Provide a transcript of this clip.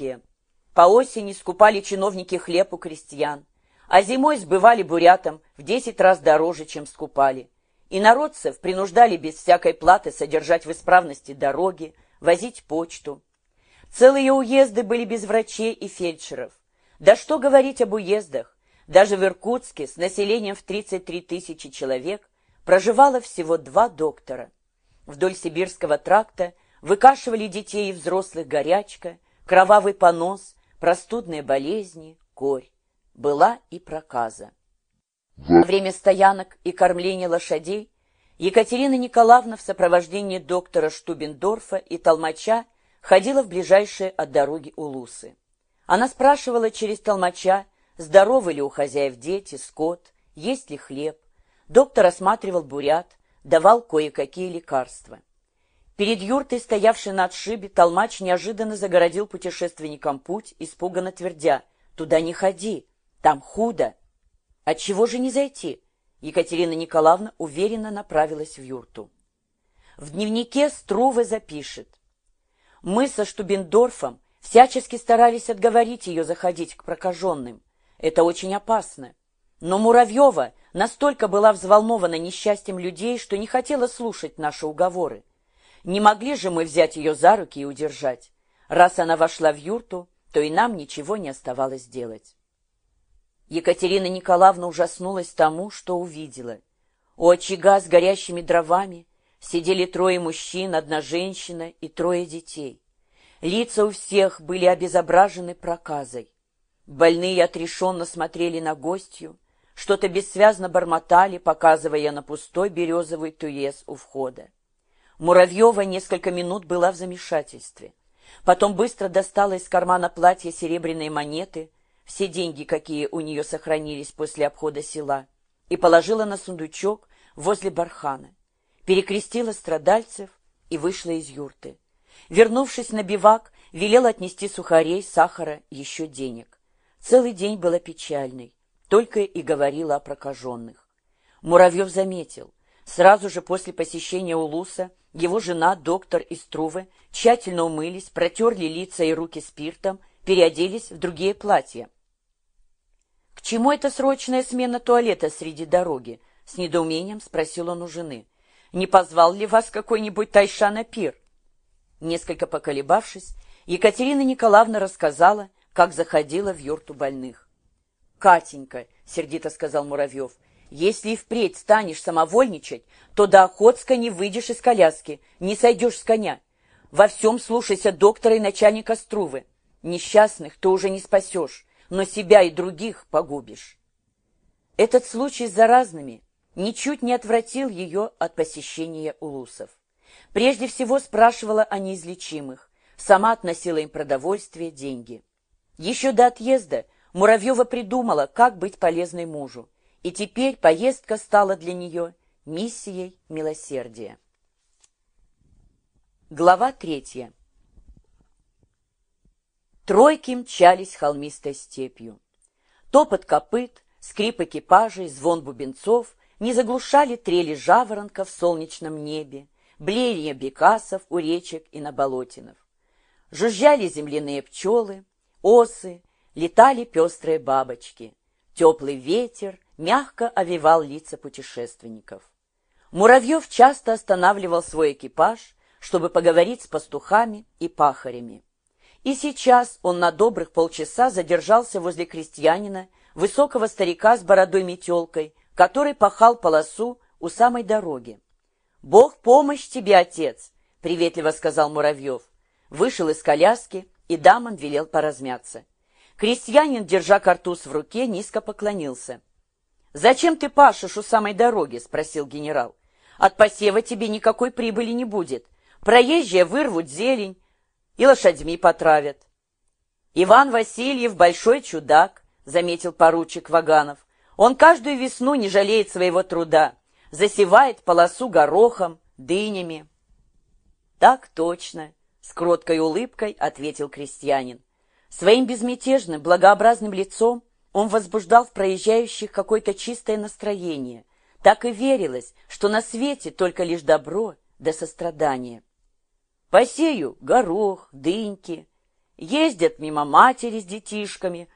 иркутские. По осени скупали чиновники хлеб у крестьян, а зимой сбывали бурятам в десять раз дороже, чем скупали. И народцев принуждали без всякой платы содержать в исправности дороги, возить почту. Целые уезды были без врачей и фельдшеров. Да что говорить об уездах, даже в Иркутске с населением в 33 тысячи человек проживало всего два доктора. Вдоль Сибирского тракта выкашивали детей и взрослых горячка, кровавый понос, простудные болезни, корь. Была и проказа. Во время стоянок и кормления лошадей Екатерина Николаевна в сопровождении доктора Штубендорфа и толмача ходила в ближайшие от дороги улусы. Она спрашивала через толмача, здоровы ли у хозяев дети, скот, есть ли хлеб. Доктор осматривал бурят, давал кое-какие лекарства. Перед юртой, стоявшей на отшибе, толмач неожиданно загородил путешественникам путь, испуганно твердя «Туда не ходи, там худо». «Отчего же не зайти?» Екатерина Николаевна уверенно направилась в юрту. В дневнике Струве запишет. «Мы со Штубендорфом всячески старались отговорить ее заходить к прокаженным. Это очень опасно. Но Муравьева настолько была взволнована несчастьем людей, что не хотела слушать наши уговоры. Не могли же мы взять ее за руки и удержать. Раз она вошла в юрту, то и нам ничего не оставалось делать. Екатерина Николаевна ужаснулась тому, что увидела. У очага с горящими дровами сидели трое мужчин, одна женщина и трое детей. Лица у всех были обезображены проказой. Больные отрешенно смотрели на гостью, что-то бессвязно бормотали, показывая на пустой березовый туес у входа. Муравьева несколько минут была в замешательстве. Потом быстро достала из кармана платья серебряные монеты, все деньги, какие у нее сохранились после обхода села, и положила на сундучок возле бархана. Перекрестила страдальцев и вышла из юрты. Вернувшись на бивак, велела отнести сухарей, сахара, еще денег. Целый день была печальной, только и говорила о прокаженных. Муравьев заметил. Сразу же после посещения Улуса его жена, доктор и Струве тщательно умылись, протерли лица и руки спиртом, переоделись в другие платья. «К чему эта срочная смена туалета среди дороги?» — с недоумением спросил он у жены. «Не позвал ли вас какой-нибудь Тайша на пир?» Несколько поколебавшись, Екатерина Николаевна рассказала, как заходила в юрту больных. «Катенька», — сердито сказал Муравьев, — «если и впредь станешь самовольничать, то до Охотска не выйдешь из коляски, не сойдешь с коня. Во всем слушайся доктора и начальника Струвы. Несчастных ты уже не спасешь, но себя и других погубишь». Этот случай с заразными ничуть не отвратил ее от посещения улусов. Прежде всего спрашивала о неизлечимых, сама относила им продовольствие, деньги. Еще до отъезда Муравьева придумала, как быть полезной мужу, и теперь поездка стала для нее миссией милосердия. Глава третья. Тройки мчались холмистой степью. Топот копыт, скрип экипажей, звон бубенцов не заглушали трели жаворонков в солнечном небе, блеяние бекасов у речек и на болотинов. Жужжали земляные пчелы, осы, летали пестрые бабочки. Теплый ветер мягко овивал лица путешественников. Муравьев часто останавливал свой экипаж, чтобы поговорить с пастухами и пахарями. И сейчас он на добрых полчаса задержался возле крестьянина, высокого старика с бородой-метелкой, который пахал полосу у самой дороги. «Бог помощь тебе, отец!» — приветливо сказал Муравьев. Вышел из коляски и дамам велел поразмяться. Крестьянин, держа картуз в руке, низко поклонился. «Зачем ты пашешь у самой дороги?» — спросил генерал. «От посева тебе никакой прибыли не будет. Проезжие вырвут зелень и лошадьми потравят». «Иван Васильев — большой чудак», — заметил поручик Ваганов. «Он каждую весну не жалеет своего труда, засевает полосу горохом, дынями». «Так точно», с кроткой улыбкой ответил крестьянин. Своим безмятежным, благообразным лицом он возбуждал в проезжающих какое-то чистое настроение. Так и верилось, что на свете только лишь добро да сострадание. Посею горох, дыньки. Ездят мимо матери с детишками,